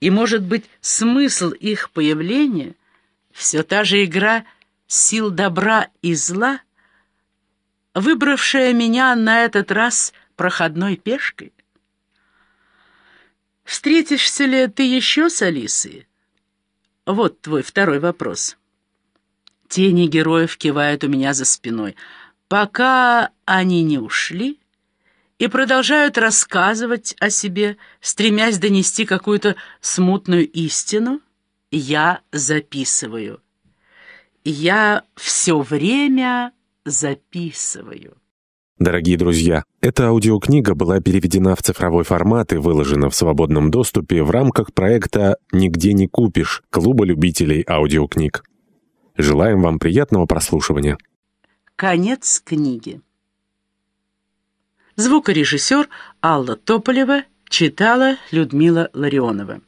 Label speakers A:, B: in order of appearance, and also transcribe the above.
A: И, может быть, смысл их появления — все та же игра сил добра и зла, выбравшая меня на этот раз проходной пешкой? Встретишься ли ты еще с Алисой? Вот твой второй вопрос. Тени героев кивают у меня за спиной. Пока они не ушли и продолжают рассказывать о себе, стремясь донести какую-то смутную истину, я записываю. Я все время записываю.
B: Дорогие друзья, эта аудиокнига была переведена в цифровой формат и выложена в свободном доступе в рамках проекта «Нигде не купишь» Клуба любителей аудиокниг. Желаем вам приятного прослушивания.
A: Конец книги. Звукорежиссер Алла Тополева читала Людмила Ларионова.